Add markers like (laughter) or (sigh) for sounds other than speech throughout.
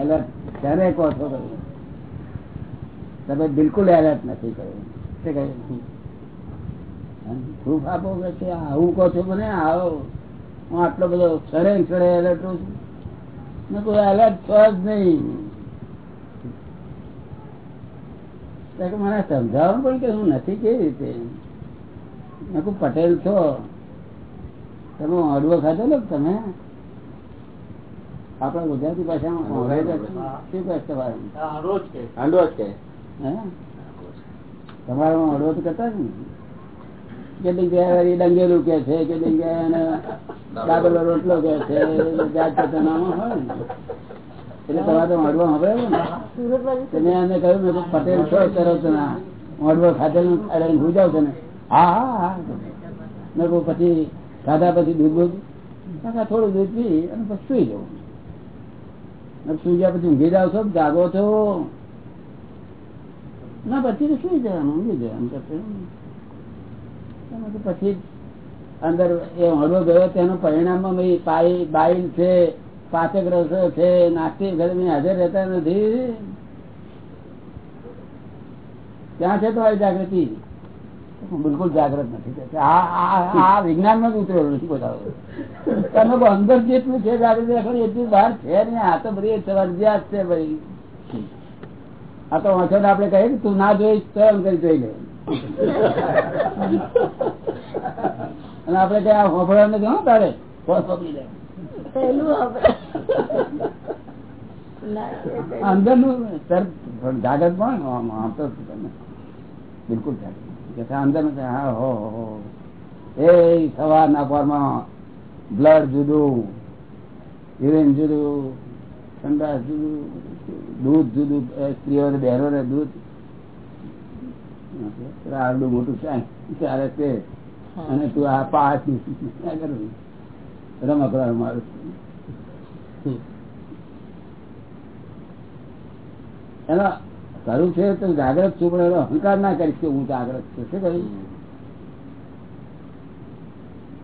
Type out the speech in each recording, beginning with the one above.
Alert ત્યારે કહો છો તમે. તમે બિલકુલ એલર્ટ નથી કહ્યું શું કહ્યું પ્રૂફ આપો કે આવું કહો છો મને, આવો. હું આટલો બધો સડે સડે એલર્ટ છું. મેં કોઈ એલર્ટ છો જ નહીં. મને સમજાવવાનું પણ કે હું નથી કેવી રીતે? મેં પટેલ છો. તમે અડવો ખાધો ને તમે? આપણા ગુજરાતી ભાષામાં તમારે? હાંડવો કે હે? અડવો તો કરતા ને કેટલીક જગ્યાએ ડંગેલું કે છે કેટલીક જગ્યાએ રોટલો કે છે જાત પોતાનામાં હોય ને. એટલે તમારે તો અડવો હવે ને. મેં એમને કહ્યું મેં પટેલ છો તરત ના. અડવો ખાધેલું ભૂજાવ છે ને. હા હા હા મેં પછી ખાધા પછી દૂધ દૂધ થોડું દૂધ પી અને પછી સુઈ જવું. ગયા પછી ઊંઘી જાવ છો, જાગો છો. ના, પછી સુઈ જવાનું, ઊંઘી જવાનું પછી અંદર એ હળવો ગયો, તેનું પરિણામ બાઈલ છે, પાચક રસો છે, નાસ્તિક ઘરે હાજર રહેતા નથી. ત્યાં છે તો આવી જાગૃતિ? બિલકુલ જાગૃત નથી. આ વિજ્ઞાનમાં જ ઉતરેલું નથી બતાવો તમે અંદર જેટલું છે જાગૃતિ રાખવાની એટલું બહાર છે ને આ તો બધી ફરજિયાત છે ભાઈ. આ તો વાંચો આપણે કહીએ કે તું ના જોઈશ તો એમ કરી જોઈ લે. અને આપડે ત્યાં હોફળા ને હો તારે અંદરનું જાગૃત પણ આમ તો તમે બિલકુલ જાગૃત. કે અંદર હા હો હો, એ સવારના પોરમાં બ્લડ જુદું યુરિન જુદું ઠંડા જુદું દૂધ જુદું સ્ત્રીઓને બહેરોને દૂધ. આરડું મોટું ચાલે તે. અને તું આ પાંચ રમકડા મારું એનો કરું છે તો જાગ્રત છું પણ એનો અહંકાર ના કરીશ કે હું જાગ્રત છું. શું કહ્યું?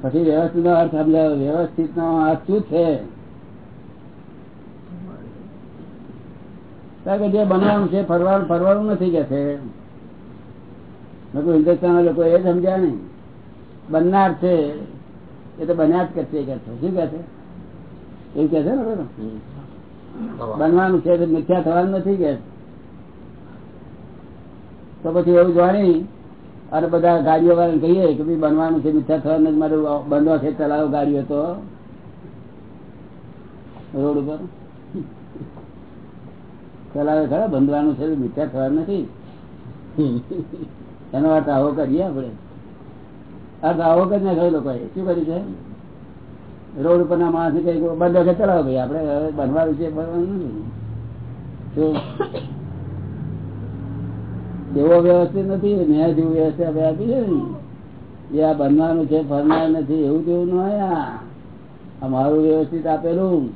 પછી વ્યવસ્થિત નો અર્થ સમજાયો. વ્યવસ્થિત નો અર્થ શું છે? કારણ કે જે બનવાનું છે ફરવાનું ફરવાનું નથી કે છે. લોકો હિન્દુસ્તાન લોકો એ સમજ્યા નહીં. બનનાર છે એ તો બન્યા જ કરશે કે છે. શું કે છે? એવું કે છે ને બધું બનવાનું છે તો મિથ્યા થવાનું નથી કે? તો પછી એવું જાણી, અને બધા ગાડીઓ વાળાને કહીએ કે ભાઈ બનવાનું છે મીઠા થવાનું મારું બનવા છે, ચલાવો ગાડીઓ તો. રોડ ઉપર. ચલાવે ખરા, બંધવાનું છે મીઠા થવાનું નથી. એનો અર્થ આવો કરીએ આપણે. અર્થ આવો કરી નાખ્યો લોકોએ. શું કર્યું છે? રોડ ઉપર ના માણસ કઈ બંધ વખત ચલાવો ભાઈ આપડે બનવાનું છે, બનવાનું નથી. એવો વ્યવસ્થિત નથી મેં જેવું વ્યવસ્થા આપણે આપી છે ને. એ આ બનવાનું છે, ફરનાર નથી, એવું તેવું ન આ. મારું વ્યવસ્થિત આપેલું.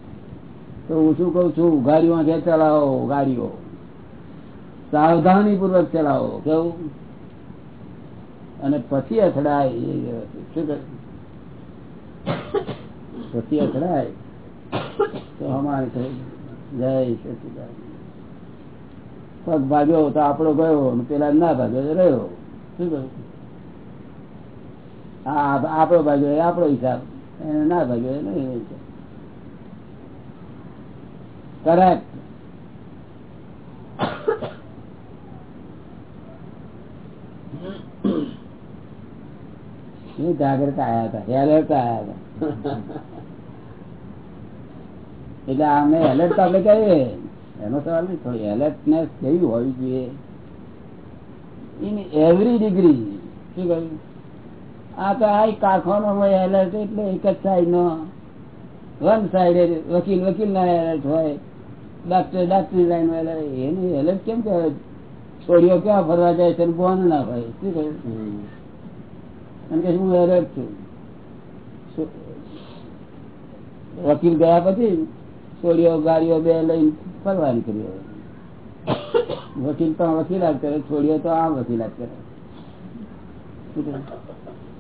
તો હું શું કઉ છું? ગાડીઓ છે ચલાવો, ગાડીઓ. સાવધાની પૂર્વક ચલાવો, કેવું? અને પછી અથડાય એ વ્યવસ્થિત. શું પછી અથડાય. તો અમારે જય સચિદાન પગ ભાગ્યો તો આપણો ગયો પેલા ના ભાગ્યો રહ્યો. શું ભાગ્યો એ હિસાબ. એને ના ભાગ્યો નહીં કરેક્ટ એ જાગ્રત આયા હતા? એલર્ટ આયા હતા. એટલે આમે એલર્ટ તો આપણે કહીએ. એનો સવાલ નહીં થોડી એલર્ટનેસ કેવી હોવી જોઈએ. ઇન એવરી ડિગ્રી શું કહ્યું? આ તો આ કારખાનો હોય એલર્ટ એટલે એક જ સાઈડ નો. વન સાઈડ વકીલ વકીલ ના એલર્ટ હોય. ડાક્ટર ડાક્ટરી લાઈન એલર્ટ એની એલર્ટ કેમ કહેવાય? છોડીઓ ક્યાં ફરવા જાય છે બોન ના હોય? શું કહ્યું? કે હું એલર્ટ છું. વકીલ ગયા પછી છોડીઓ ગાડીઓ બે લઈને ફરવા કરી વકીલ તો વકીલાત કરે, છોડીએ તો આ વકીલાત કરે.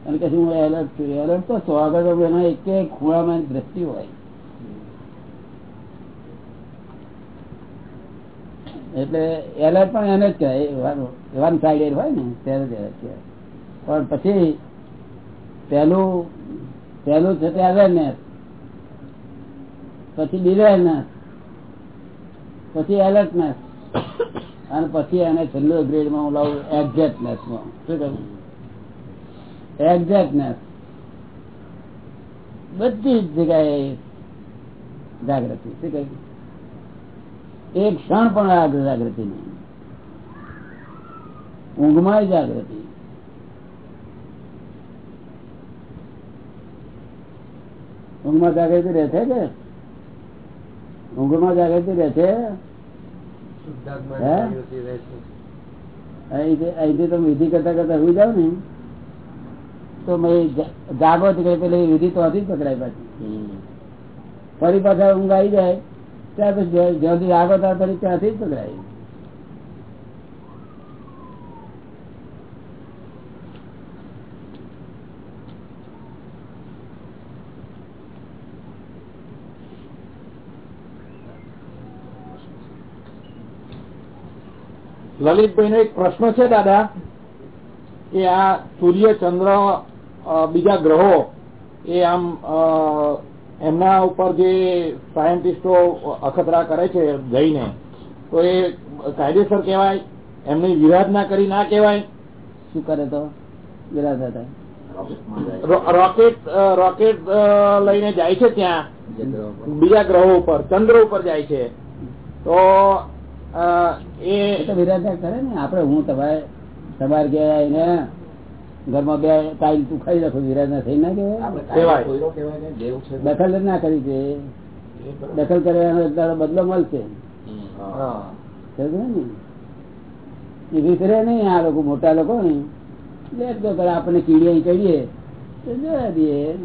અને પછી હું એલર્ટ છું. એલર્ટ તો સ્વાગત એના એક ખૂણામાં દ્રષ્ટિ હોય. એટલે એલર્ટ પણ એને જ કહેવાય. વન સાઈડેડ હોય ને, ત્યારે જ એલર્ટ કહેવાય. પણ પછી પહેલું પહેલું છે તે અવેરનેસ પછી ડિવેરનેસ પછી એલર્ટનેસ. અને પછી એને છેલ્લો ગ્રેડમાં હું લાવું એક્ઝેક્ટનેસમાં. શું કહ્યું એક્ઝેક્ટનેસ. બધી જ જગ્યાએ જાગૃતિ. શું કહ્યું? એક ક્ષણ પણ જાગૃતિ નહીં. ઊંઘમાં જાગૃતિ. ઊંઘમાં જાગૃતિ રહે છે કે? ઊંઘમાં જાગૃતિ રહે છે? અહીંથી તમે વિધિ કરતા કરતા હું જાવ ને. તો જાગો પેલી વિધિ તો હતી જ પકડાય પાછી. ફરી પાછા ઊંઘ આવી જાય ત્યાર પછી જ્યાંથી જાગો ત્યાં ફરી ત્યાંથી જ પકડાય. લલિતભાઈ નો એક પ્રશ્ન છે દાદા કે આ સૂર્ય ચંદ્ર બીજા ગ્રહો એ આમ એમના ઉપર જે સાયન્ટિસ્ટો અખતરા કરે છે જઈને તો એ કાયદેસર કહેવાય એમની વિરાધના કરી ના કહેવાય? શું કરે તો? વિરાધના રોકેટ રોકેટ લઈને જાય છે ત્યાં બીજા ગ્રહો ઉપર ચંદ્ર ઉપર જાય છે. તો એ તો વિરાધના કરે ને આપડે હું તમારે તમારે ગયા એને ઘરમાં બે ટાઈલ તું ખાઈ રાખો વિરાધના થઈ ના કેવાય દખલ જ ના કરી છે. દખલ કરવાનો બદલો મળશે. ને? નહીં આ લોકો મોટા લોકો ને. લેટો કરે આપણે કીડીએ કહીએ તો જોયા દઈએ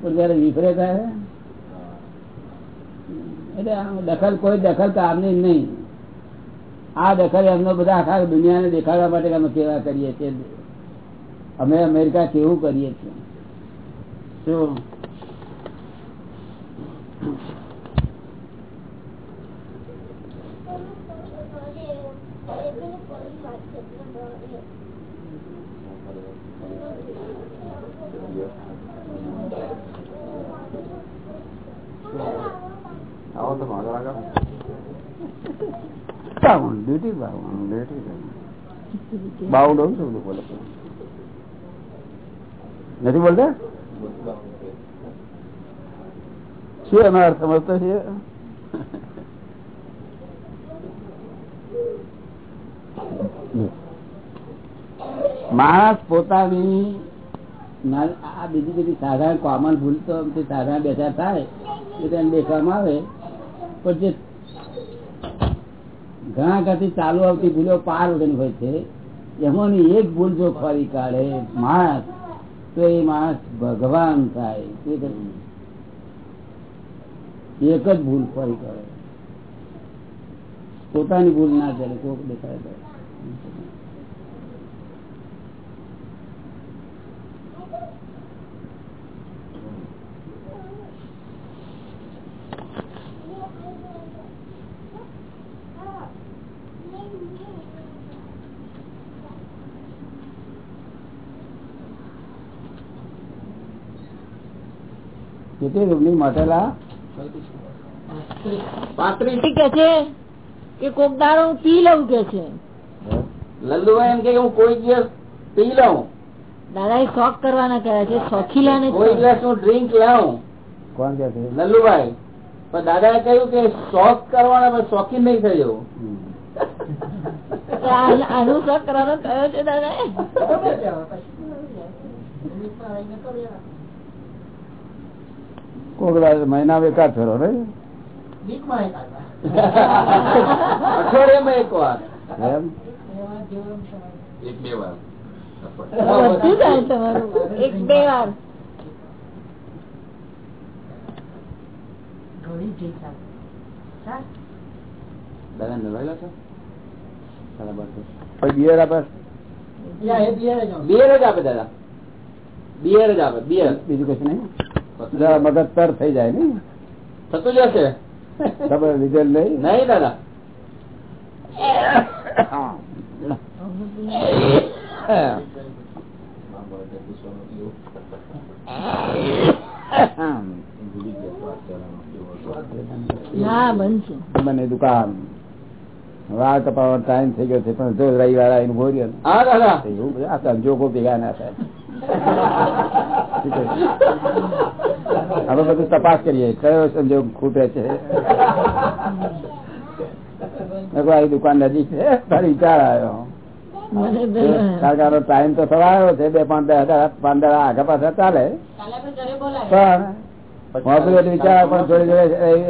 પણ જયારે વિફરે થાય એટલે દખલ કોઈ દખલ તો આમની નહીં. આ દખલ એમનો બધા આખા દુનિયાને દેખાડવા માટે અમે કેવા કરીએ છીએ? અમે અમેરિકા કેવું કરીએ છીએ? શું આવો તો મારો આગળ બોલો. નથી બોલતા? શું એનો અર્થ સમજતો છે? માણસ પોતાની આ બીજી બધી સાધારણ કોમન ભૂલ તો સાધારણ બેઠા થાય એટલે દેખવામાં આવે. પણ જે ઘણા ઘરથી ચાલુ આવતી ભૂલો પાર વગરની હોય છે. એમાંની એક ભૂલ જો ખોરી કાઢે માણસ, તો એ માણસ ભગવાન થાય. એક જ ભૂલ ફરી કાઢે. પોતાની ભૂલ ના કરે કોક દેખાય કેટલી રૂમની મટેલા કે છે કે કોક દાડો પી લઉં કે છે? લલ્લુભાઈ એમ કે હું કોઈ દિવસ પી લઉં. દાદા શોખ કરવાના કહે છે શોખીલા ને કોઈ દિવસ હું ડ્રિંક લાવું. કોણ કે છે? લલ્લુભાઈ પણ દાદા એ કહ્યું કે શોખ કરવાના પણ શોખીન નહીં થયો આનું શોખ કરવાનો કયો છે દાદા (laughs) કોક મહિના એકાદ ફેરો ને અઠવાડિયામાં એક વાર. એમ? એક બે વાર. બધું થાય તમારું. એક બે વાર. દાદા નવાયેલા છો? બિયર આપે? બિયર જ આપે દાદા. બિયર જ આપે બિયર. બીજું કશું નહીં? મગજ તર થઈ જાય ને થતું જશે. ખબર રિઝલ્ટ લઈ નહીં દાદા. મને દુકાન. વાળ કપાવવાનો ટાઈમ થઈ ગયો છે પણ જો રવિવાર આવીને ભોર્યો ને. હા દાદા. એવું બધું. સંજોગો ભેગા ના થાય. હવે બધું તપાસ કરીએ. કયો સંજોગ ખૂટે છે? મેં કહ્યું, આ દુકાન નજીક છે. તારી વિચાર આવ્યો. ટાઈમ તો આવ્યો છે. બે પાંચ હજાર પાંચ દાડા આગળ પાછળ ચાલે. પણ વિચાર પણ થોડી જોડે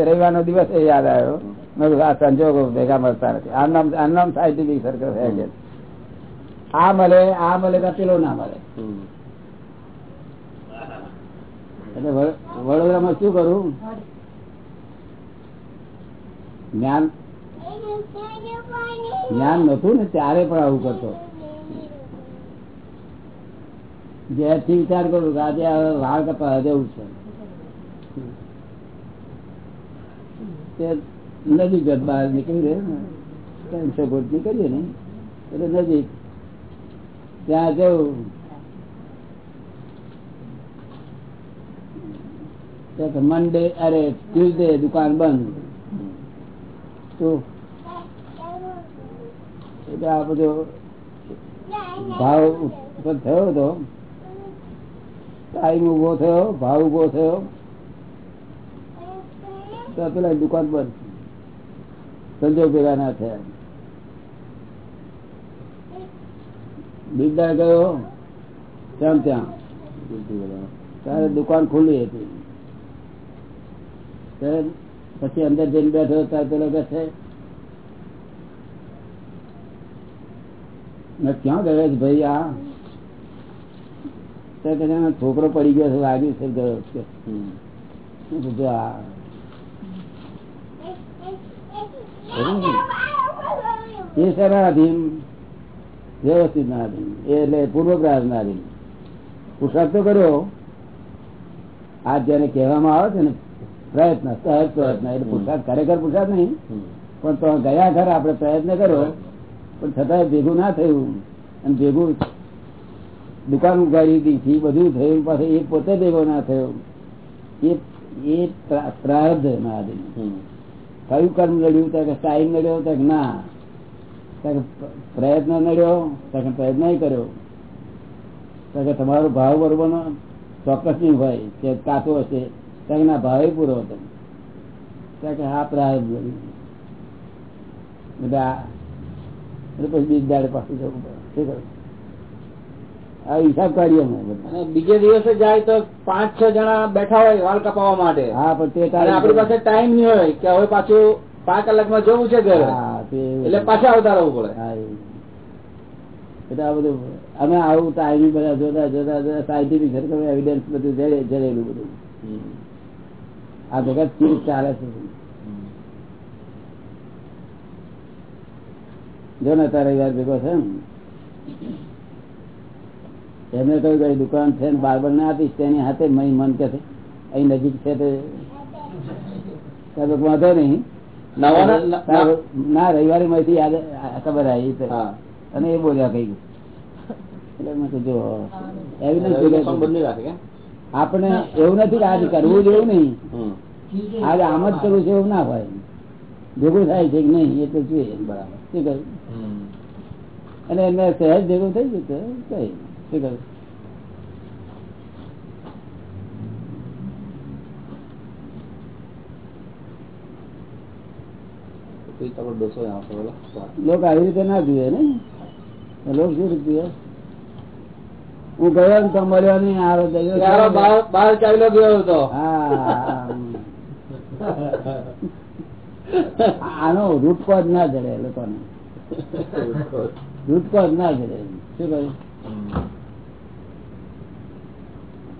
રવિવાર નો દિવસ એ યાદ આવ્યો. મેં આ સંજોગો ભેગા મળતા નથી. આ નામ આ નામ સાયન્ટિફિક સર્કલ છે આ મળે આ મળે તો પેલો ના મળે. એટલે વડોદરામાં શું કરું? જ્ઞાન. જ્ઞાન નતું ને ત્યારે પણ આવું કરતો. જ્યારથી વિચાર કરું કે આજે વાળ કપા જવું છે. નજીક જ બહાર નીકળી રહે ત્રણસો ફૂટ નીકળીએ ને. એટલે નજીક. ત્યાં જવું. મંડે અરે ટ્યુઝડે દુકાન બંધ. તો એટલે આ બધો ભાવ ઉપર થયો હતો ટાઈમ ઊભો થયો, ભાવ ઊભો થયો. તો પેલા દુકાન બંધ. સંજોગ ભેગા ના થયા. બીજા ગયો ત્યાં ત્યાં. ત્યારે દુકાન ખુલ્લી હતી. પછી અંદર જઈને બેઠો ત્યારે પેલો કે છે ક્યાં ગયો ભાઈ આ? છોકરો પડી ગયો છે વાગ્યું છે એ શેના અધીન વ્યવસ્થિત ના અધીન એટલે પૂર્વગ્રાસ ના અધીન પુરસાદ તો કર્યો. આ જેને કહેવામાં આવે છે ને પ્રયત્ન સહજ પ્રયત્ન. એટલે પુરસાદ ખરેખર પુરસાદ નહીં. પણ તો ગયા ઘર આપણે પ્રયત્ન કર્યો પણ છતાં ભેગું ના થયું. અને ભેગું દુકાન ઉગાડી દીધી બધું થયું પાછું એ પોતે ભેગો ના થયો. એ એ પ્રાર્ધ ના કયું કર્મ લડ્યું? ત્યાં કે ટાઈમ લડ્યો ત્યાં ના. પ્રયત્ન નડ્યો ત્યાં પ્રયત્ન કર્યો. ત્યાં કે તમારો ભાવ બરોબર ચોક્કસ નહીં હોય કે કાચો હશે. તો ના ભાવે પૂરો હતો કે હા પ્રાર્થ પછી બીજ દાડે પાછું જવું પડે. આ હિસાબ કાઢીએ અમે બીજે દિવસે જાય તો પાંચ છ જણા બેઠા હોય વાળ કપાવવા માટે. હા પણ તે આપણી પાસે ટાઈમ નહીં હોય કે હવે પાછું પાંચ કલાકમાં જવું છે ઘરે. એટલે પાછા આવતા રહેવું પડે. હા, એટલે આ બધું અમે આવું ટાઈમિંગ બધા જોતા જોતા જોતા સાયન્ટિફિક એવિડન્સ બધું જડેલું બધું. આ જગત કેવું ચાલે છે. જો ને તારે યાર ભેગો છે એમને કહ્યું કઈ દુકાન છે ને બારબર ના આપીશ તેની હાથે મય મન કે છે. અહીં નજીક છે તે. વાંધો નહીં. ના રવિવારે માંથી યાદ ખબર આવી હા. અને એ બોલ્યા કઈ એટલે મેં કીધું જો evidence સંબંધ નહીં રાખે કે? આપણે એવું નથી કે આજ કરવું જેવું નહિ. આજે આમ જ કરવું છે એવું ના હોય. ભેગું થાય છે કે નહીં એ તો જોઈએ બરાબર. શું કહ્યું? અને એમને સહેજ ભેગું થઈ ગયું કઈ શું કહ્યું. લોકો આવી રીતે ના જુએ ને? લોકો શું રીતે હું ગયો તો મળ્યો નહીં આરો ગયો બહાર ચાલ્યો ગયો હતો. આનો રૂટકો જ ના જડે લોકોને. રૂટકો જ ના જડે. શું કહ્યું?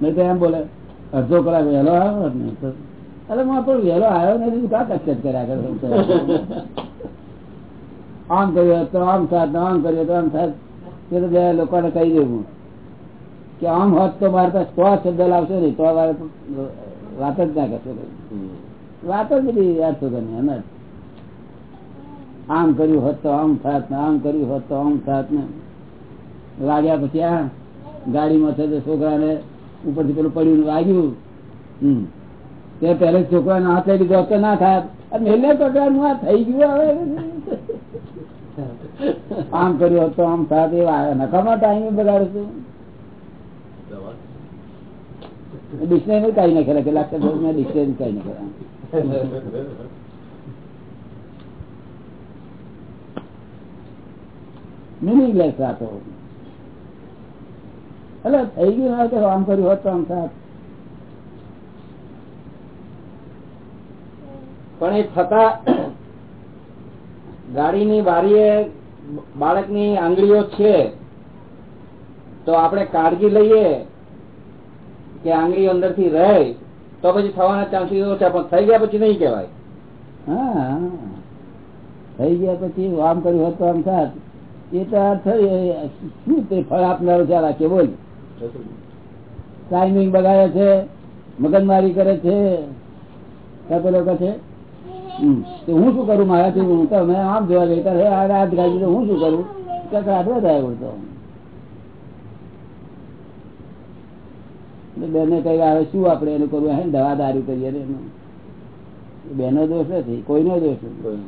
નહીં તો એમ બોલે અડધો કલાક વહેલો આવ્યો ને અરે હું આપણો વહેલો આવ્યો નથી કા કચકચ કર્યા કરે આમ કર્યો તો આમ થાત આમ કર્યો તો આમ થાત એ તો બે લોકોને કહી દેવું. કે આમ હોત તો મારે તો સો શબ્દ લાવશો નહીં તો વાત જ ના કરશો વાત જ બધી એમ જ. આમ કર્યું હોત તો આમ થાત ને આમ કર્યું હોત તો આમ થાત ને. લાગ્યા પછી આ ગાડીમાં છે છોકરાને ઉપરથી પેલું પડ્યું વાગ્યું. હમ. તે પહેલે છોકરાને હાથ થઈ લીધો તો ના થાત. એટલે મેલે પકડવાનું આ થઈ ગયું હવે. (laughs) આમ કર્યું હોત તો આમ થાત એ નકામા ટાઈમે બગાડું છું ડિક્શનરી કઈ ના ખેલા લાગશે ડિક્શનરી કઈ ના મિનિંગલેસ વાતો એટલે થઈ ગયું ના કે આમ કર્યું હોત તો આમ થાત. પણ એ છતાં ગાડીની બારીએ બાળકની આંગળીઓ છે, તો આપણે કાળજી લઈએ કે આંગળી અંદરથી રહે, તો પછી થવાના ચાન્સીસ ઓછા, પણ થઈ ગયા પછી નહીં કહેવાય. હા, થઈ ગયા પછી આમ કર્યું હોત તો આમ થાત. એ તો શું તે ફળ આપનારો ચાલા કે બોલ. ટાઈમિંગ બગાડે છે મગજમારી કરે છે. પેલો કહે છે? તો હું શું કરું મારાથી? હું તો મેં આમ જોવા ગઈ ત્યારે આ રાત ગાડી તો હું શું કરું? કકડાટ વધારે બોલતો એટલે બેને કઈ આવે શું આપણે એનું કરવું? હે દવા દારૂ કરીએ ને બેનો દોષ નથી કોઈનો દોષ નથી.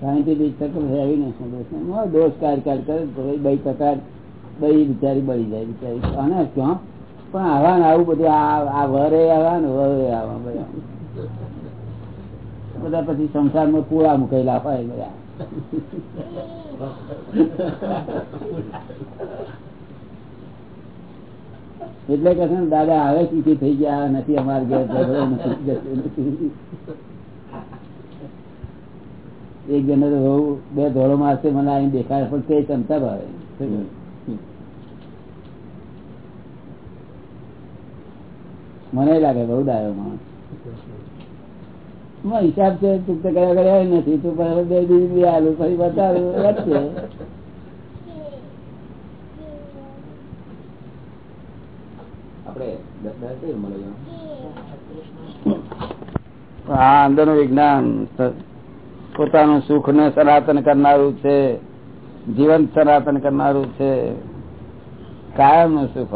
સાયન્ટિફિક સકલ હેવી નથી. દોષ દોષ કાઢ કાઢ કરે બઈ કકાડ બઈ બિચારી બળી જાય બિચારી. અને ક્યાં પણ આવા ને આવું બધું આ આ વરે આવા ને વરે આવા બધા. બધા પછી સંસારમાં પૂળા મુકેલા હોય બધા. (laughs) એટલે કે દાદા, આવે સુખી થઈ ગયા, નથી અમારે એક જણ તો બે ધોળો મારશે મને અહીં દેખાય પણ તે ચમતા ભાવે. મને લાગે બહુ ડાયો માણસ. હિસાબ છે, તું તો કયા કર્યા નથી, તું બે દિવસ બી આલું પછી બતાવું વધશે અંદરનું વિજ્ઞાન પોતાનું સુખ ને સનાતન કરનારું છે જીવન સનાતન કરનારું છે કાયમનું સુખ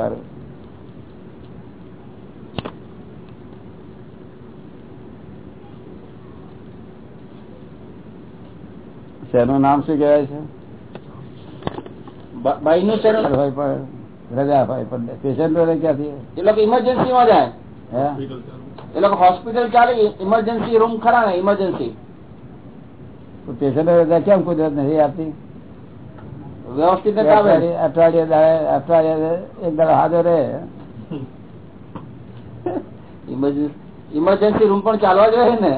શેનું નામ શું કહેવાય છે? ભાઈ નું ચેનલ ભાઈ હોય પણ પેશન્ટ ક્યાંથી? એ લોકો ઇમરજન્સી માં જાય. એ લોકો હોસ્પિટલ ચાલે ઇમરજન્સી રૂમ ખરા ને ઇમરજન્સી પેશન્ટ રજા કેમ કુદરત નથી આપતી? વ્યવસ્થિત અઠવાડિયે અઠવાડિયે એક દાડો હાજર રહે. ઇમરજન્સી રૂમ પણ ચાલવા જોઈએ ને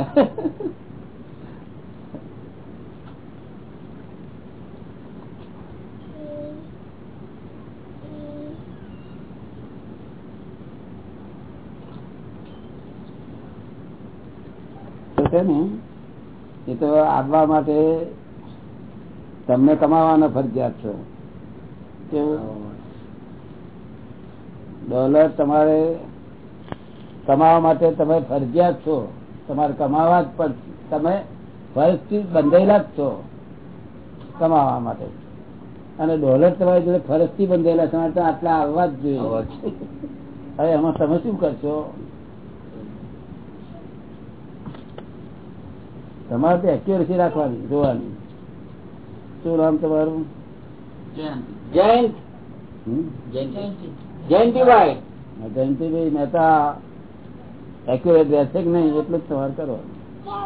તો છે ને એ તો આવવા માટે તમને કમાવાનો ફરજિયાત છો. કે ડોલર તમારે કમાવા માટે તમે ફરજિયાત છો. તમારે કમાવા જ પણ તમે ફરજથી બંધાયેલા જ છો કમાવા માટે. અને ડોલર તમારી જોડે ફરજથી બંધાયેલા છે આટલા આવવા જ જોઈએ. હવે એમાં તમે શું કરશો? તમારે તો એક્યુરેસી રાખવાની જોવાની. શું નામ તમારું? જયંતિભાઈ. જયંતિભાઈ મહેતા એક્યુરેટ રહેશે કે નહીં એટલું જ તમારે કરવાનું.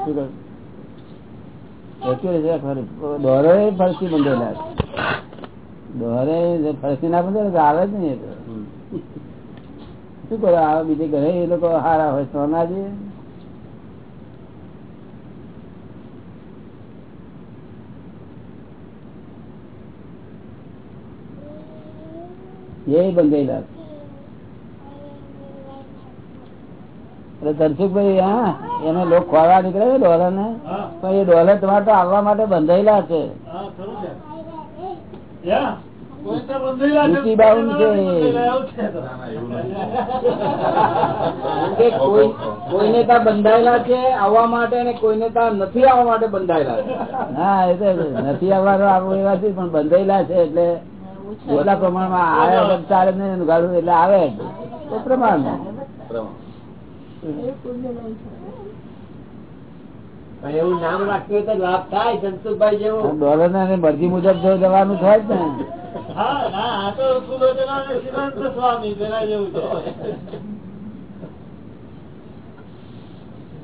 શું કરું એક્યુરેટ રાખવાની. દોરે ફરસી બંધેલા. દોરે જે ફરસી ના બંધે આવે જ નહીં તો. શું કરો? આવે બીજે ઘરે એ લોકો હારા હોય સોના જઈએ? એ બંધેલા ધનસુખભાઈ હા એને લોક ખોવા નીકળે છે ડોલર ને પણ એ ડોલર તમારે તો આવવા માટે બંધાયેલા છે. છે. કોઈને ત્યાં બંધાયેલા છે આવવા માટે અને કોઈને ત્યાં નથી આવવા માટે બંધાયેલા છે. હા એ તો નથી આવવાનો એવા એવાથી પણ બંધાયેલા છે એટલે એટલા પ્રમાણમાં આવે ચાલે નહીં ગાડું એટલે આવે જ. પ્રમાણ. એવું નામ રાખ્યું તો લાભ થાય જનસુખભાઈ જેવું. ડોલર ને મરજી મુજબ જો જવાનું થાય જ ને.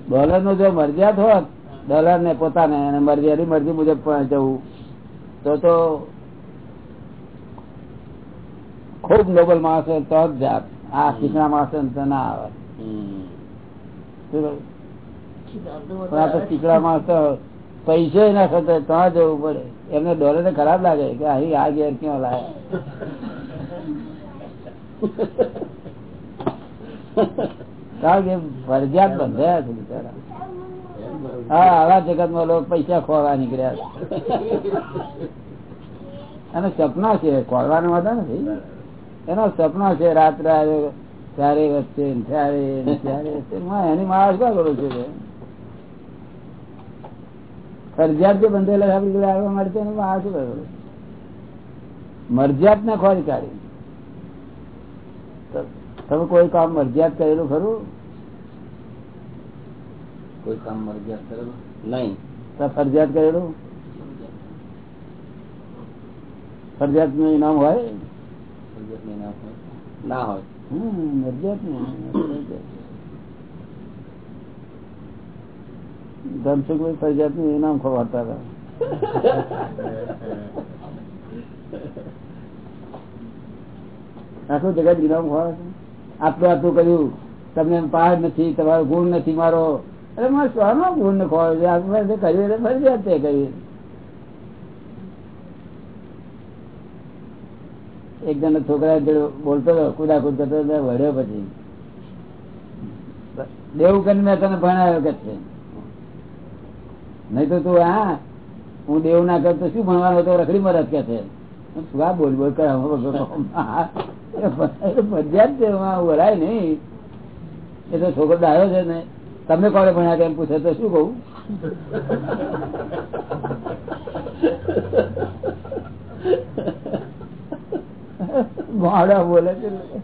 ડોલરનું જો મરજિયાત હોત ડોલર ને પોતાને અને મરજી એની મરજી મુજબ પણ જવું. તો તો ખૂબ નોબલ માણસ હોય તો જ જાત. આ શીખના માણસ તો ના આવે. પણ આ તો શીખડા માણસ તો પૈસે ના થતો ત્યાં જવું પડે. એમને ડોલર ને ખરાબ લાગે કે અહીં આ ઘેર ક્યાં લાગે કારણ કે ફરજિયાત બંધાયા છે બિચારા. હા આવા જગતમાં લોકો પૈસા ખોવા નીકળ્યા. અને સપના છે ખોરવાનું વાત નથી. એનો સપના છે રાત્રે આવે ત્યારે વચ્ચે ત્યારે ત્યારે એની માણસ ક્યાં કરું છું ફરજિયાત જે બંધેલા આપડી જોડે આવવા માટે એની માણસ કરું? મરજિયાત ને ખોરી કાઢી. તમે કોઈ કામ મરજિયાત કરેલું ખરું? કોઈ કામ મરજિયાત કરેલું? નહીં. તો ફરજિયાત કરેલું? ફરજિયાતનું ઇનામ નામ હોય. ના હોય. ધનસુખભાઈ ફરજિયાતનું ઇનામ ખવાતા હતા. આખું જગત ઇનામ ખવાડે છે. આટલું આટલું કર્યું. તમને પાર નથી તમારો ગુણ નથી મારો. અરે મારે સ્વાનો ગુણ ને ખવાડે છે આપણે કર્યું એટલે ફરજિયાત તે કર્યું. એક જણ છોકરા બોલતો હતો કુદા કુદ કરતો વળ્યો પછી. દેવું મેં તને ભણાવ્યો કે છે? નહીં તો તું હા હું દેવ ના કરતો શું ભણવાનો હતો? રખડી મરત કે છે? શું આ બોલ બોલ કરે? ફરજિયાત છે વરાય નહીં. એ તો છોકરો ડાયો છે ને. તમે કોને ભણ્યા એમ પૂછે તો શું કહું? મોડા બોલે છે.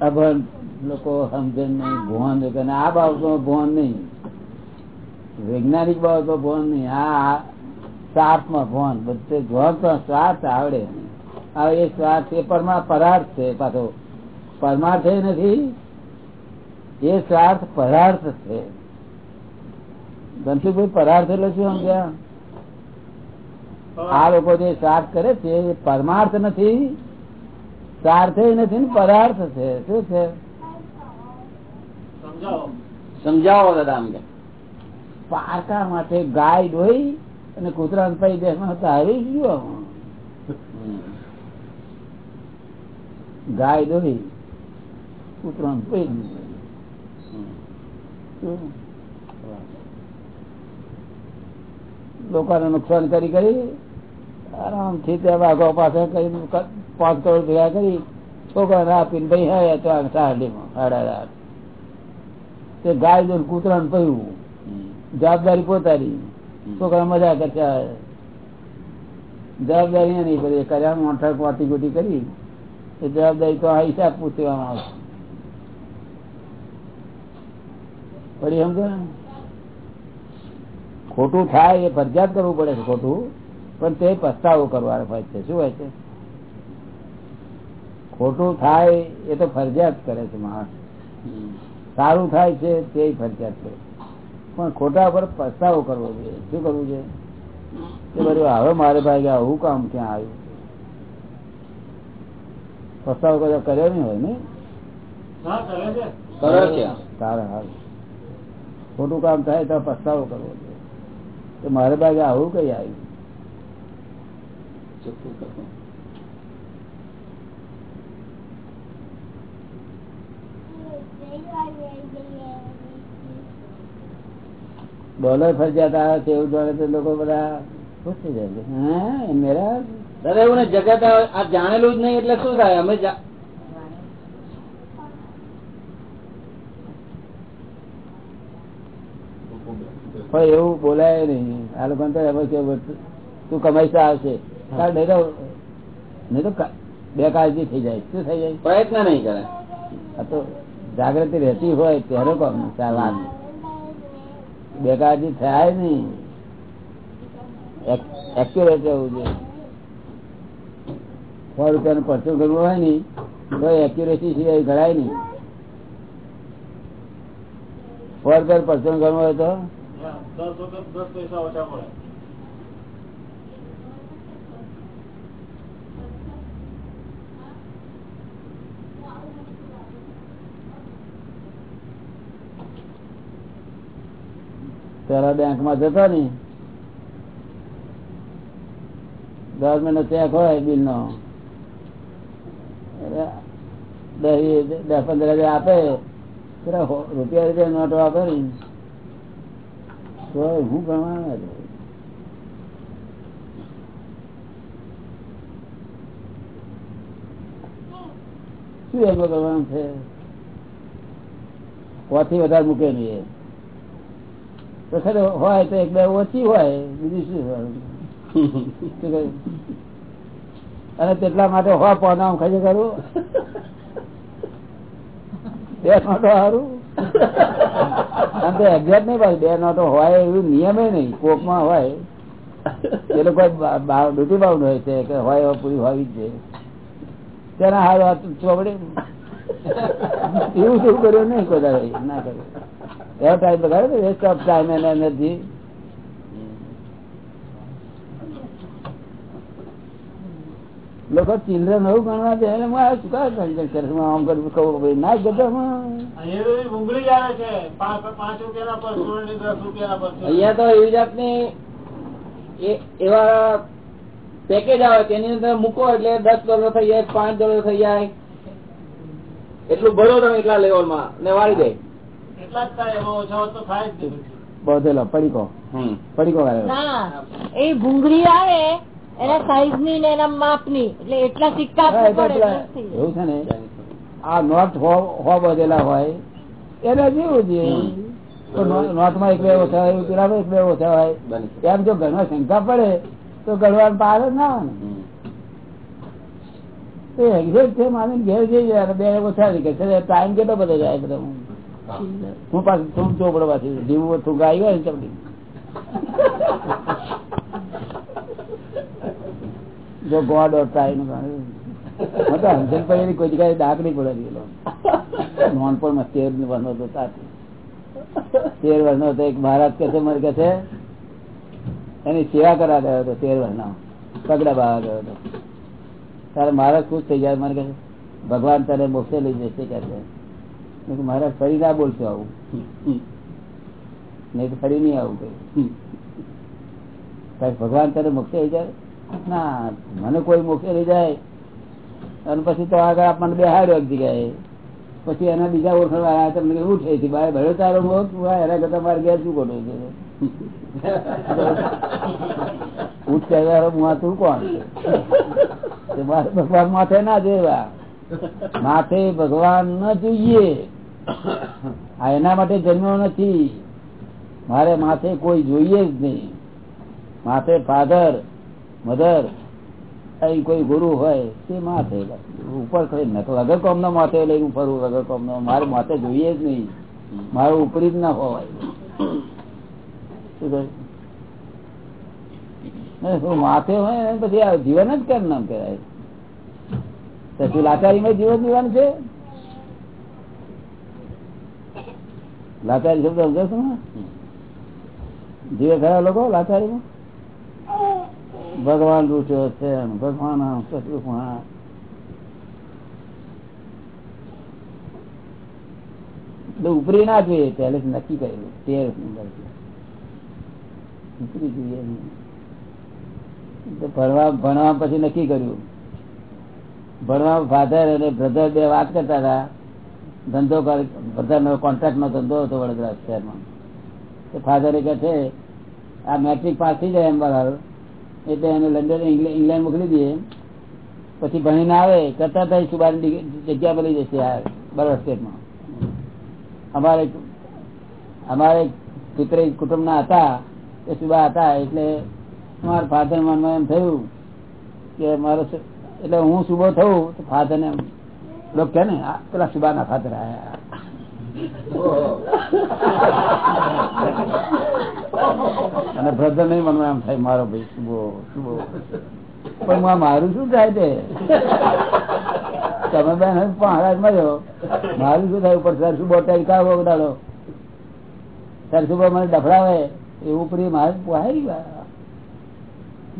અભણ લોકો સમજે નહીં ભોન અને આ બાબતમાં ભોન નહીં. વૈજ્ઞાનિક બાબતો ભોન નહીં, આ શ્વાસમાં ભોન બધે જોન તો સ્વાર્થ આવડે. હવે એ સ્વાર્થ એ પરમા પરાર્થ છે પાછો. પરમાર્થ નથી, એ સ્વાર્થ પરાર્થ છે. ધનસુખભાઈ પરાર્થ એટલે શું સમજ્યા? આ લોકો જે શ્રાદ્ધ કરે છે એ પરમાર્થ નથી. સ્વાર્થ નથી ને પરાર્થ છે. શું છે? સમજાવો. દાદા અમને પારકા માટે ગાય ડોઈ અને કૂતરા પૈ દેશમાં તારી ગયો. ગાય ડોઈ કૂતરા પૈ લોકોને નુકસાન કરી કરી આરામથી ત્યાં વાઘો પાસે કરી પાંચ કરોડ ભેગા કરી, છોકરાને આપીને ભાઈ હા ત્યાં આ સાડા રાત તે ગાય દોન કૂતરાને પહ્યું જવાબદારી પોતાની. છોકરા મજા કરતા જવાબદારી નહીં બધી કર્યા મોટા વાટી ગોટી કરી. એ જવાબદારી તો આ હિસાબ પૂછવામાં આવશે. પડી સમજો ને? ખોટું થાય એ ફરજિયાત કરવું પડે છે ખોટું પણ તે પસ્તાવો કરવાનો હોય છે. શું હોય છે? ખોટું થાય એ તો ફરજિયાત કરે છે માણસ. સારું થાય છે તે ફરજિયાત કરે. પણ ખોટા પર પસ્તાવો કરવો જોઈએ. શું કરવું છે કે બધું હવે મારે ભાઈ આવું કામ ક્યાં આવ્યું? પસ્તાવો કદાચ કર્યો નહીં હોય ને? કરે છે. ખોટું કામ થાય તો પસ્તાવો કરવો જોઈએ. કે મારે ભાગે આવું કઈ આવ્યું બોલર ફરજિયાત આવે છે એવું જાણે તો લોકો બધા ખુશ થઈ જાય છે. હા, મેરા? દાદા, એવું જગત આ જાણેલું જ નહીં એટલે શું થાય? અમે જા- પણ એવું બોલાય નહીં. આ લોકો તો કમાઈ આવશે. નહીં તો નહીં તો બેકાળજી થઈ જાય. શું થઈ જાય? પ્રયત્ન નહીં કરે. આ તો જાગૃતિ રહેતી હોય ત્યારે કોમ ચાલ વાત બેકાળજી થાય નહીં. એક્યુરેટ રહેવું જોઈએ સો રૂપિયાનું પરચું કરવું હોય ને તો એક્યુરેસી સિવાય ગણાય નહીં. સો રૂપિયાનું પરચું કરવું હોય તો પેલા બેંકમાં જતા ને દસ મહિના ચેક હોય બિલ નો દસ દસ પંદર હજાર આપે. રૂપિયા રૂપિયા નોટો આપે ને તો હું ગણવાના છે. શું એમાં કરવાનું છે પોથી વધારે મૂકે નહીં. ખરે હોય તો એક બે ઓછી હોય, બીજું શું? અને તેટલા માટે હો પોના ખરી કરું બે માટે સારું આમ તો એક્ઝેક્ટ નહીં ભાઈ બે નોટો હોય એવું નિયમે નહીં. કોકમાં હોય. એ લોકો ડ્યુટી બાઉન્ડ હોય છે કે હોય પૂરી હોવી જ છે તેના હાલ ચોપડી. એવું શું કર્યું? નહીં કોઈ ના કર્યું. એવો ટાઈમ બગાડે વેસ્ટ ઓફ ટાઈમ એનર્જી લોકો ચિલ્ડ્રન એવું ગણવા દે એટલે હું શું કામ ગણતર કરે છે? હું આમ કરું કહું ભાઈ ના ગધામાં. અહીંયા તો એવી જાતની એવા પેકેજ આવે તેની અંદર મૂકો એટલે દસ ડોલર થઈ જાય પાંચ ડોલર થઈ જાય. એટલું ભરો તમે એટલા લેવલમાં ને વાળી દે. બોધેલો પડીકો. પડીકો એ ભૂંગળી આવે એના સાઈઝની ને એના માપની. એટલે એટલા સિક્કા. એવું છે ને? આ નોટ હો હો બધેલા હોય એને જેવું જોઈએ નોટમાં એક બે ઓછા હોય પેલા એક બે ઓછા હોય એમ જો ઘરમાં શંકા પડે તો ગળવાનું પાર જ ના આવે. ને. તો એક્ઝેક્ટ છે મારે ઘેર જઈ જાય બે ઓછા છે ટાઈમ કેટલો બધો જાય બધો? હું. પાછું તું ચોપડો પાછી જીવું તું આવી હોય ને ચપડી. જો ગોડ ઓર ટાઈમ હું ભાઈ કોઈ જગ્યાએ ડાક નહીં પડે નોન પણ તેર વર્ષનો હતો તેર વર્ષનો હતો. એક મહારાજ કે છે, મને કે છે, એની સેવા કરવા ગયો હતો તેર વર્ષનો. પગડા બાવા ગયો હતો. તારે મહારાજ ખુશ થઈ જાય, મને કહે ભગવાન તને મોક્ષે લઈ જશે કે છે. મહારાજ ફરી ના બોલશો આવું. નહીં તો ફરી નહીં આવું કઈ. ભગવાન તને મોક્ષે લઈ જાય? ના, મને કોઈ મોક્ષે લઈ જાય. અને પછી તો આગળ આપણને બેહાડ્યો એક જગ્યાએ. પછી એના બીજા ઓળખાણ વાળા તમને એવું થઈ હતી બાય ભલે તારો મોત એના કરતા મારે ઘેર શું ખોટું છે? (laughs) ભગવાન માથે ના જોવા માથે ભગવાન ન જોઈએ. આ એના માટે જન્મ્યો નથી. મારે માથે કોઈ જોઈએ જ નહીં. માથે ફાધર મધર, અહીં કોઈ ગુરુ હોય, તે માથે ઉપર તો વગર કોમ માથે લઈને હું ફરું વગર કોમ મારે માથે જોઈએ જ નહીં. મારું ઉપરી જ ના હોય માથે હોય પછી આ જીવન જ કેમ નામ કહેવાય? પછી લાચારીમાં જીવન જીવન છે? લાચારી શબ્દ સમજો છો? જીવે ખરા લોકો લાચારીમાં? ભગવાન રૂચો છે ભગવાન. એટલે ઉપરી ના જોઈએ, પહેલે નક્કી કરેલું તેર નંબર ઉપરી જોઈએ ભણવા ભણવા પછી નક્કી કર્યું. ભણવા ફાધર અને બ્રધર બે વાત કરતા હતા. ધંધો બ્રધર નો કોન્ટ્રાક્ટ નો ધંધો હતો વડોદરા શહેરમાં. ફાધરે કહે છે, આ મેટ્રિક પાસ થઈ જાય એમ બરાબર એટલે એને લંડન ઇંગ્લેન્ડ મોકલી દઈએ પછી ભણીને આવે, કરતા થાય સુબાની જગ્યા બની જશે આ બરોબર સ્ટેટમાં. અમારે અમારે પિતરી કુટુંબના હતા, એ સુબા હતા, એટલે મારા ફાધર મનમાં એમ થયું કે મારો એટલે હું સુબો થયું તો ફાધર ને લોકો કે ને પેલા સુબાના ફાધર આયા. અને બ્રધર નહીં મનમાં એમ થાય મારો ભાઈ શુભો શુભો પણ હું મારું શું થાય તે? તમે બેન પહાડ મળ્યો મારું શું થાય ઉપર? સર સુબો ટેલકાવો ઉડાડો. સર શુભો મને ડફડાવે, એ ઉપરી મારે પોહાય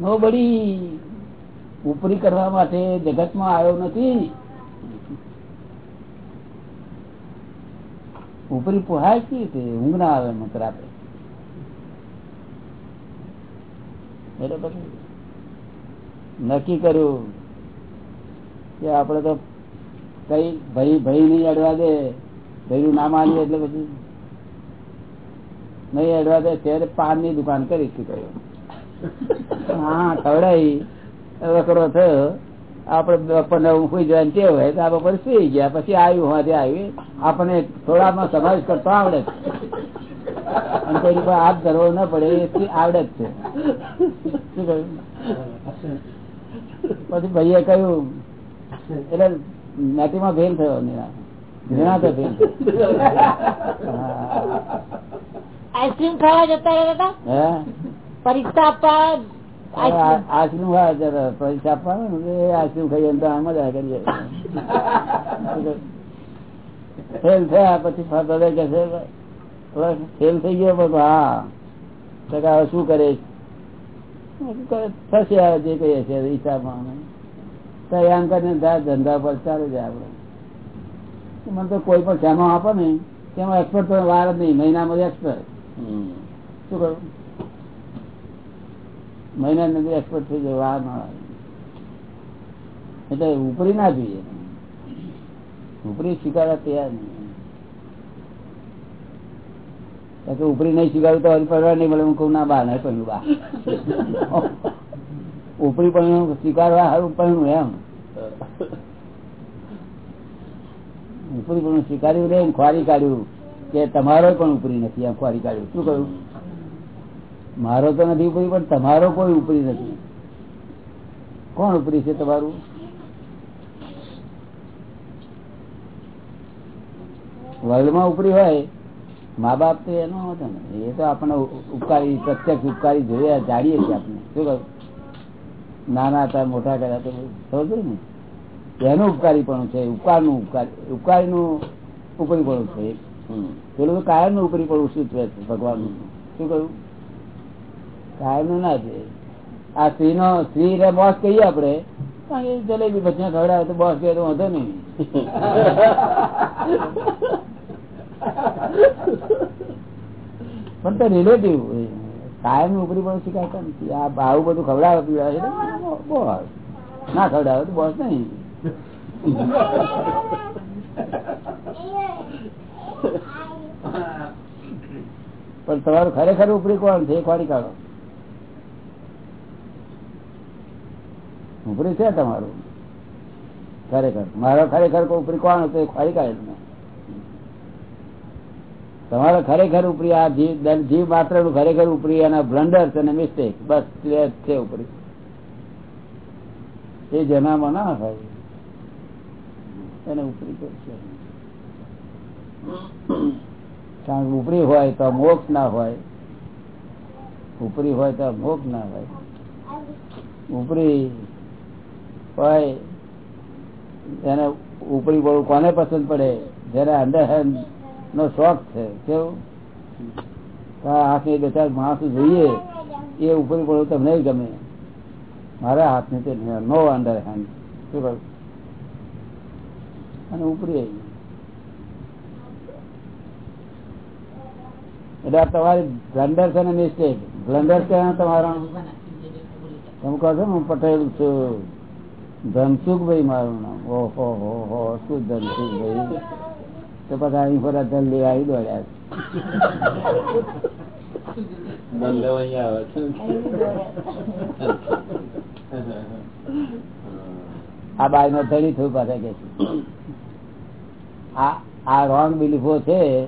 નો બડી ઉપરી કરવા માટે જગતમાં આવ્યો નથી. ઉપરી પોહાય કે રીતે? ઊંઘ ના આવે, મંત્ર આપે. પછી નક્કી કર્યું કે આપડે તો કઈ ભાઈ ભાઈ નહીં અડવા દે ભાઈ નું નામ આવ્યું એટલે પછી નહીં અડવા દે ત્યારે પાનની દુકાન કરી શું કહ્યું હા ખવડાવી વકરો થયો. આપડે બપોરને ઊંઘી જાય તે હોય તો આ બપોર સુઈ ગયા. પછી આવ્યું હોવાથી આવ્યું આપણને થોડામાં સમાવેશ કરતો આવડે. અને કોઈ ઉપર હાથ ધરવો ન પડે એટલી આવડત છે. શું કહ્યું? પછી ભાઈએ કહ્યું એટલે મેટીમાં ફેલ થયો તો આઈસ્ક્રીમ ખાવા જતા રહેતા પરીક્ષા આપવા આઈસ્ક્રીમ. ખાવા જરા પરીક્ષા આપવાનું આઈસ્ક્રીમ ખાઈએ તો આમ જ આ કરીએ. ફેલ થયા પછી ફાધરે કે ફેલ થઈ ગયો પણ હા. ટકા શું કરે થશે હવે જે કહીએ છે હિસાબમાં એમ કરીને ધંધા પર ચાલે જાય આપડે મને તો કોઈ પણ શેમાં આપો ને તેમાં એક્સપર્ટ તો વાર જ નહીં. મહિનામાં એક્સપર્ટ શું કરું? મહિના નથી એક્સપર્ટ થઈ જાય વાર ના. એટલે ઉપરી ના જોઈએ. ઉપરી સ્વીકારવા તૈયાર નહીં. ઉપરી નહીં સ્વીકારું તો હજી પડવા નહીં મળે. હું કહું, ના, બા, નહીં પણ બા. ઉપરી પણ સ્વીકારવા સારું પણ એમ. ઉપરી પણ સ્વીકાર્યું રે ખ્વારી કાઢ્યું કે તમારો પણ ઉપરી નથી, એમ ખ્વારી કાઢ્યું. શું કહ્યું? મારો તો નથી ઉપરી, પણ તમારો કોઈ ઉપરી નથી. કોણ ઉપરી છે તમારું? વર્લ્ડમાં ઉપરી હોય? મા બાપ તો એનો હતો ને. એ તો આપણને ઉપકારી, પ્રત્યક્ષ ઉપકારી જોયા, જાણીએ છીએ આપણે. શું કહ્યું નાના હતા, મોટા કર્યા તો સમજો ને? એનું ઉપકારી પણ છે, ઉપકારનું ઉપકારી, ઉપકારીનું ઉપરી પણ છે પેલું તો કાયમનું ઉપરી પણ સૂચવે છે ભગવાન શું કહ્યું? કાયમનું ના છે. આ સ્ત્રી નો સ્ત્રી રે બોસ કહીએ આપડે જલેબી ભજીયા ખવડાવે તો બોસ કહે તો વાંધો નહીં. પણ તો રિલેટિવ કાયમ ઉપરી પણ શીખાતા નથી આ આવું બધું ખવડાવે, પીવડાવે બોસ ના ખવડાવે તો બોસ નહીં. પણ તમારું ખરેખર ઉપરી કોણ છે? ખોરી કાઢો. ઉપરી છે તમારું? ખરેખર. મારો ખરેખર ઉપરી કોણ હતો એ ખોરી કાઢે તમે તમારો ખરેખર ઉપરી, આ જીવ જીવ માત્રનું ખરેખર ઉપરી એના બ્લન્ડર્સ અને મિસ્ટેક, બસ ક્લિયર છે ઉપરી. એ જનામાં ના હોય એને ઉપરી કરશે કારણ ઉપરી હોય તો મોક્ષ ના હોય. ઉપરી હોય તો મોક્ષ ના હોય. ઉપરી હોય એને ઉપરી બોલું કોને પસંદ પડે? જયારે અંડરહેન્ડ નો શોખ છે. કેવું? હાથની બે ચાર માણસો જોઈએ, એ ઉપરી પડવું તમને ગમે. મારા હાથની તે નો અંડરહેન્ડ શું કહ્યું અને ઉપરી એટલે આ તમારી છે ને મિસ્ટેક બ્લન્ડર છે તમારા? તમે કહો છો ને, હું પટેલ છું. ધનસુખભાઈ મારું નામ. ઓહો, હો હો, શું ધનસુખભાઈ? તો પછી અહીં ફરા ધન લેવા આવી દોડ્યા. આ બાય નો ધણી થયું પાસે કે આ આ રોંગ બિલીફો છે.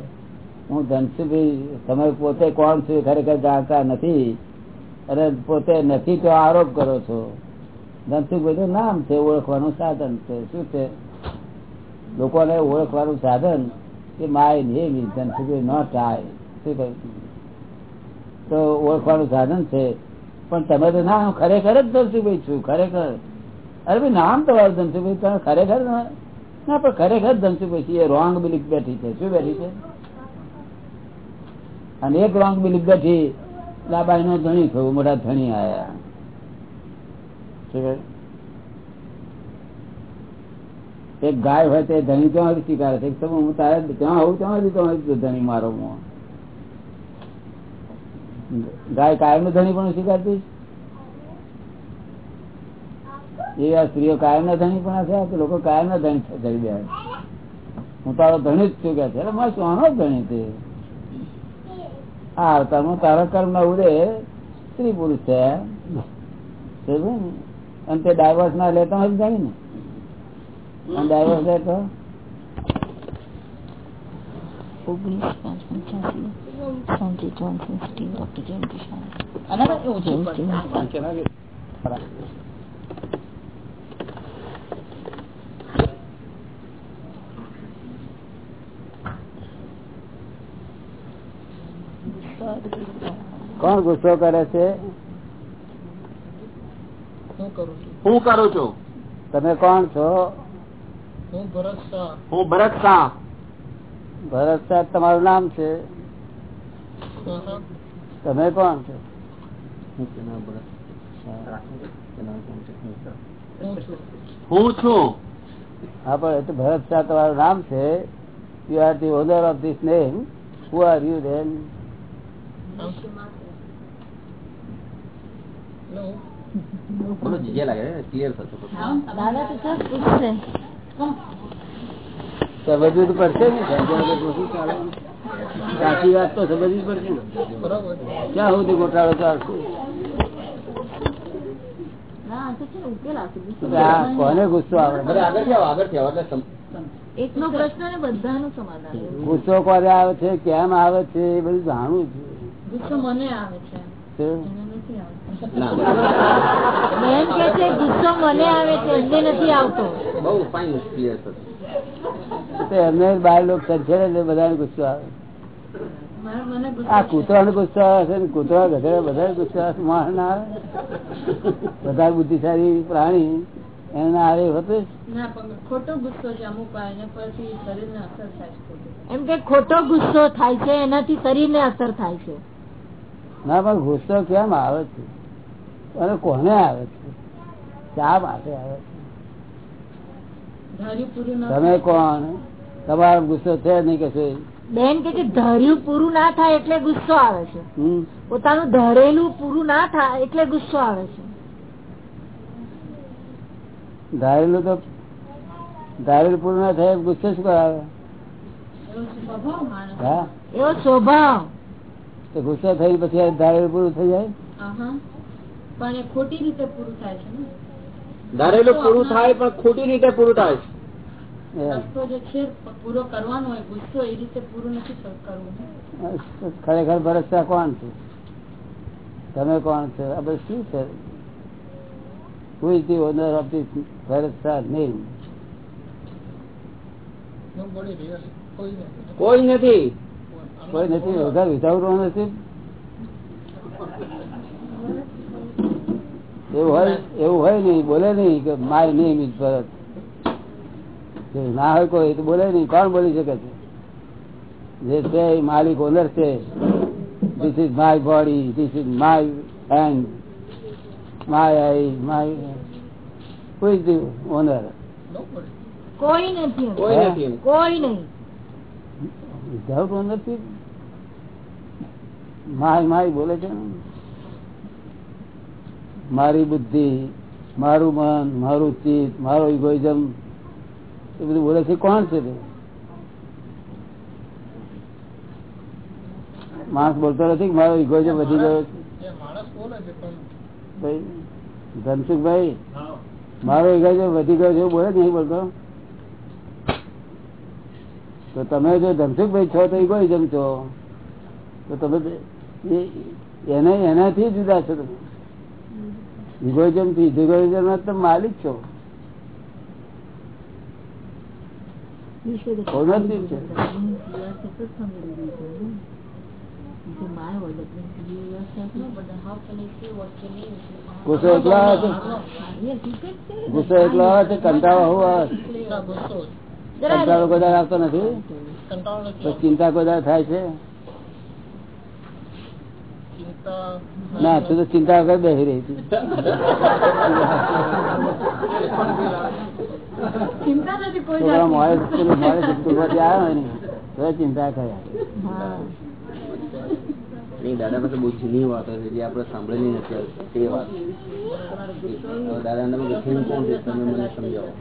હું ધનસુભાઈ તમે પોતે કોણ છું ખરેખર જાણતા નથી. અને પોતે નથી તો આરોપ કરો છો. ધનસુભાઈ નું નામ છે ઓળખવાનું સાધન છે. શું છે? લોકોને ઓળખવાનું સાધન કે માય નેમ ઇઝ આય શું કહ્યું તો ઓળખવાનું સાધન છે. પણ તમે તો ના ખરેખર જ ધનસુભાઈ છું, ખરેખર. અરે ભાઈ, નામ તમારું ધનસુભાઈ તમે ખરેખર ના ના, પણ ખરેખર ધનસુભાઈ છીએ. રોંગ બિલીફ બેઠી છે. શું બેઠી છે? અને એક રોંગ બિલીફ બેઠી લાબાઈ નો ધણી થયું, મોટા ધણી આયા. શું કહ્યું? એક ગાય હોય તે ધણી ક્યાં સ્વીકારે છે? હું તારે ત્યાં આવું ત્યાં સુધી ધણી મારો ગાય કાયમ ધણી પણ સ્વીકારતી એવા સ્ત્રીઓ કાયમ ના ધણી પણ હશે? કે લોકો કાયમ ના ધણી ધરી ધણી હું તારો ધણી જ છું કે છે? એટલે મારે સોનો ધણી તે. આ અવતારમાં તારા કર્મ ના ઉડે, સ્ત્રી પુરુષ છે. અને તે ડાયવર્સ ના લેતા હોય જાણી ને અને ડાયવર્સ લે તો ઓગણીસ પાંચ પંચ્યાસી સાંજે જોન સિક્સટીન ડોક્ટર જયંતિ કોણ ગુસ્સો કરે છે. હું કરું છું. તમે કોણ છો? હું ભરત શાહ. ભરત શાહ. તમારું નામ છે? તમે કોણ છો? હું છું હા પણ તો ભરત શાહ તમારું નામ છે. You are the owner of this name who are you then બોલો જે લાગે ક્લિયર થશે દાદા તો સર પૂછશે સમજવું તો પડશે ને? સાચી વાત તો સમજવી પડશે ને. ક્યાં સુધી ગોટાળો ચાલશે? છે કોને ગુસ્સો આવે? એકનો પ્રશ્ન ને બધાનું સમાધાન. ગુસ્સો કોને આવે છે કેમ આવે છે એ બધું જાણવું ગુસ્સો મને આવે છે. ના. બેન કે છે ગુસ્સો મને આવે છે એમને નથી આવતો. બહુ ફાઇન ક્લિયર એમને બાર લોકો કરશે એટલે બધાને ગુસ્સો આવે. આ કૂતરાનો ગુસ્સો આવે છે કૂતરા ગધેડા બધા ગુસ્સો આવે છે ના આવે. બધા બુદ્ધિશાળી પ્રાણી એને ના આવે એવું હતું જ. ના પણ ખોટો ગુસ્સો છે અમુક વાર શરીરને અસર થાય છે. એમ કે ખોટો ગુસ્સો થાય છે એનાથી શરીરને અસર થાય છે. ના પણ ગુસ્સો કેમ આવે છે? અને કોને આવે છે? શા માટે આવે છે? તમે કોણ? તમારો ગુસ્સો છે નહીં કશું બેન કે ધાર્યું પૂરું ના થાય એટલે ગુસ્સો આવે છે. પોતાનું ધરેલું પૂરું ના થાય એટલે ગુસ્સો આવે છે. ધારેલું તો ધારેલું પૂરું ના થાય ગુસ્સો શું કરાવે એવો સ્વભાવ. ગુસ્સે ગુસ્સો થઈ પછી ધારેલું પૂરું થઈ જાય? પણ એ ખોટી રીતે પૂરું થાય છે ને? ધારેલું પૂરું થાય પણ ખોટી રીતે પૂરું થાય છે. રસ્તો જે છે પૂરો કરવાનો હોય ગુસ્સો એ રીતે પૂરું નથી કરવું ખરેખર ભરતશા કોણ છે? તમે કોણ છો? આપડે શું છે? Who is the owner of this ભરતશા name? કોઈ નથી. કોઈ નથી. વગર વિધાઉટ ઓનરશીપ એવું હોય એવું હોય નહીં બોલે નહીં કે માય નેમ ઇઝ ભરત. ના હોય કોઈ તો બોલે નહીં. કોણ બોલી શકે છે? જે છે એ માલિક ઓનર છે. This is my body this is my hand my eye my કોઈ ઇઝ ઓનર કોઈ નથી. કોઈ નથી. કોઈ નહીં. વિધાઉટ ઓનરશીપ માય માય બોલે છે ને? મારી બુદ્ધિ મારું મન મારું ચિત્ત મારો ઇગોઇઝમ એ બધું બોલે છે. કોણ છે માણસ બોલતો નથી કે મારો ઇગોઇઝમ વધી ગયો છે? ધનસુખભાઈ મારો ઇગોઇઝમ વધી ગયો છે એવું બોલે નહીં બોલતો? તો તમે જો ધનસુખભાઈ છો તો ઇગોઇઝમ છો. તો તમે એને એનાથી જુદા છો તમે. ઇગોઇઝમથી ઇગોઇઝમ તો માલિક છો. ગુસ્સો એટલો આવે છે. ગુસ્સો એટલો આવે છે કંટાળો હોવો કંટાળો કોઈ આવતો નથી. ચિંતા કોઈ થાય છે. ના તું તો ચિંતા વગર બેસી રહી હતી. ચિંતા કર્યા. દાદા પાસે બહુ જૂની વાતો છે જે આપણે સાંભળેલી નથી તે વાત. દાદા તમે કોણ છે તમે મને સમજાવો.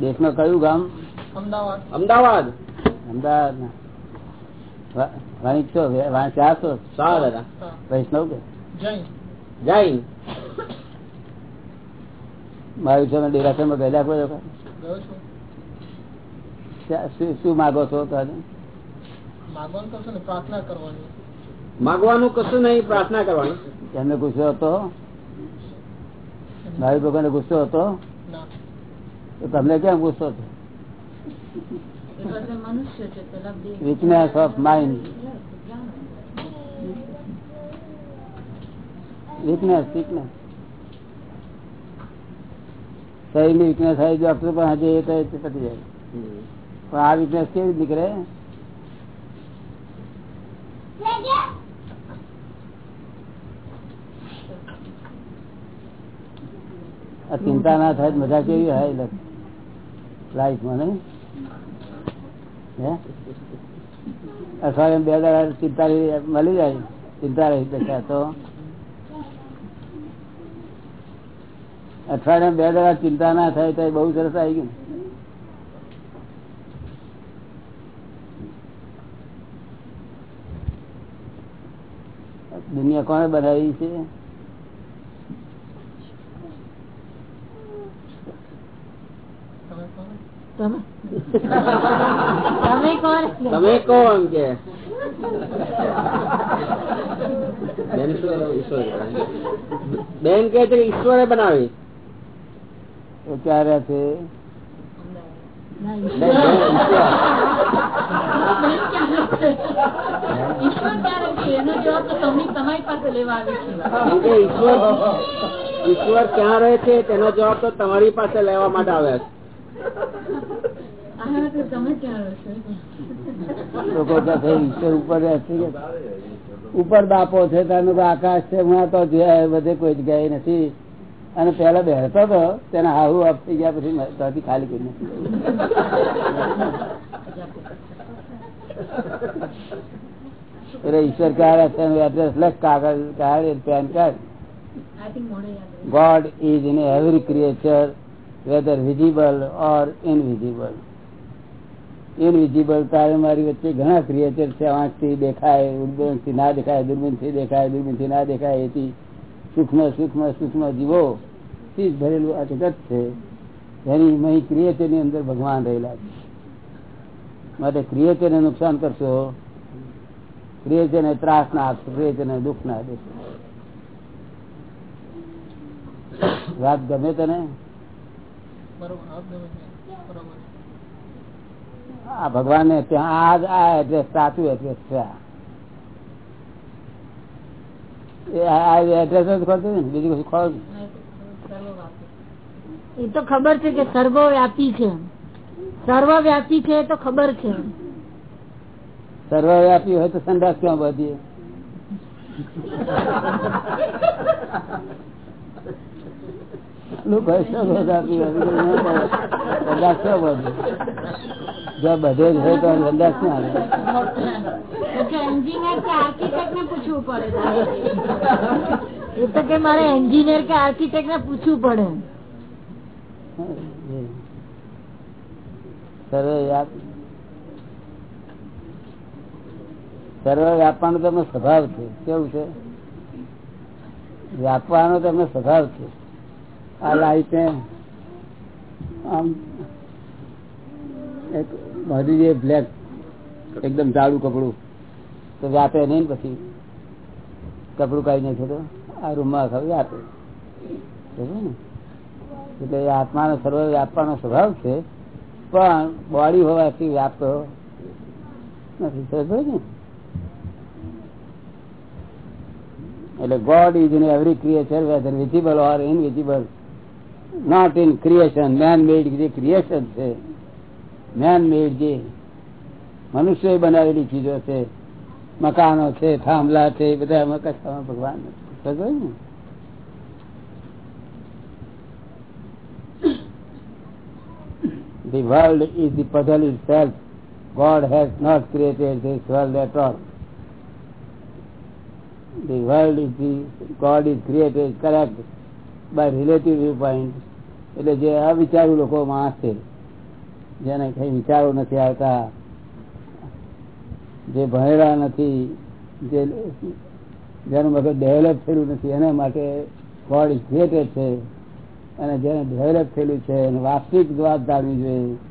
દેશમાં કયું ગામ? અમદાવાદ. અમદાવાદ. અમદાવાદ વાણિક છો? ચારસો સા વૈષ્ણવ કે? જૈન. મારું છે ડેરાસરમાં ગયેલા કોઈ શું માગો છો તને માગવાનું કશું નહીં પ્રાર્થના કરવાની. એમને પૂછ્યો હતો? મારી ભગવાન ગુસ્સો હતો? તો તમને કેમ ગુસ્સો હતો? Weakness of mind weakness weakness શરીરની વીકનેસ થાય ડોક્ટર પણ હજી એ પતી જાય પણ આ વીકનેસ કેવી નીકળે? ચિંતા ના થાય, મજા કેવી હોય લાઈફમાં નહીં? અઠવાડિયે બે દાડા ચિંતા મળી જાય. ચિંતા રહી દશા તો? અઠવાડિયા બે દાડા ચિંતા ના થાય તો બહુ સરસ આવી ગયું. દુનિયા કોને બનાવી છે? તમે? કોણ? કે? બેન કે છે. ઈશ્વરે. બનાવી ક્યારે છે? ઈશ્વર ક્યાં રહે છે? તેનો જવાબ તો તમારી પાસે લેવા માટે આવ્યા ઉપર બાપો છે તેનું આકાશ છે હું તો બધે કોઈ જગ્યાએ નથી. અને પેલા બેસતો હતો તેને હાહુ આપતી ગયા પછી ત્યાંથી ખાલી કરી ઈશ્વર ક્યારે એડ્રેસ લખ કાગળ કાઢ pen card. God is in creature whether visible or invisible. Invisible તારે મારી વચ્ચે ઘણા ક્રિએચર છે, આંખથી દેખાય ઉદબનથી ના દેખાય, દૂરબીનથી દેખાય, દૂરબીનથી ના દેખાય, એથી સૂક્ષ્મ સૂક્ષ્મ સૂક્ષ્મ જીવો ચીજ ભરેલું આ જગત છે. એની મહી ક્રિએચરની અંદર ભગવાન રહેલા છે. માટે ક્રિએચરને નુકસાન કરશો ક્રિએચરને ત્રાસ ના આપશો ક્રિએચર ને દુઃખ ના દેશો વાત ગમે તને? આ ભગવાન ત્યાં આ એડ્રેસ સાચું એડ્રેસ છે એડ્રેસ જ ખોલતું ને? બીજું કશું ખોલ એ તો ખબર છે કે સર્વવ્યાપી છે. સર્વવ્યાપી છે તો ખબર છે. સર્વવ્યાપી હોય તો સંદાસ ક્યાં બધી બધે જ હોય તો અંદાજ ના આવે. એ તો કે મારે એન્જિનિયર કે આર્કિટેક્ટ ને પૂછવું પડે. સર્વ વ્યાપવાનો તમે સ્વભાવ છે. કેવું છે? વ્યાપવાનો તમને સ્વભાવ છે. આ લાઈટ આમ એક જે બ્લેક એકદમ જાડું કપડું, તો વ્યાપે નહીં પછી? કપડું કાઢી નાખે તો આ રૂમમાં આખા વ્યાપે ને? એટલે આત્માનો સર્વ વ્યાપવાનો સ્વભાવ છે, પણ બોડી હોવાથી વ્યાપતો નથી. એટલે God is in every creature whether visible or invisible not in creation man made જે ક્રિએશન છે મેન મેડ જે મનુષ્ય બનાવેલી ચીજો છે મકાનો છે થાંભલા છે બધા કશામાં ભગવાન સમજો ને The world is the puzzle itself. God has not created this world at all. The world is the God is created correct by relative viewpoint. એટલે જે અવિચારુ લોકો માણસ છે જેને કઈ વિચારો નથી આવતા, જે ભણેલા નથી, જે જેનું મગજ ડેવલપ થયેલું નથી, એના માટે ગોડ ઇઝ છે. અને જેને ડેવલપ થયેલું છે, એને વાસ્તવિક વાત જાણવી જોઈએ.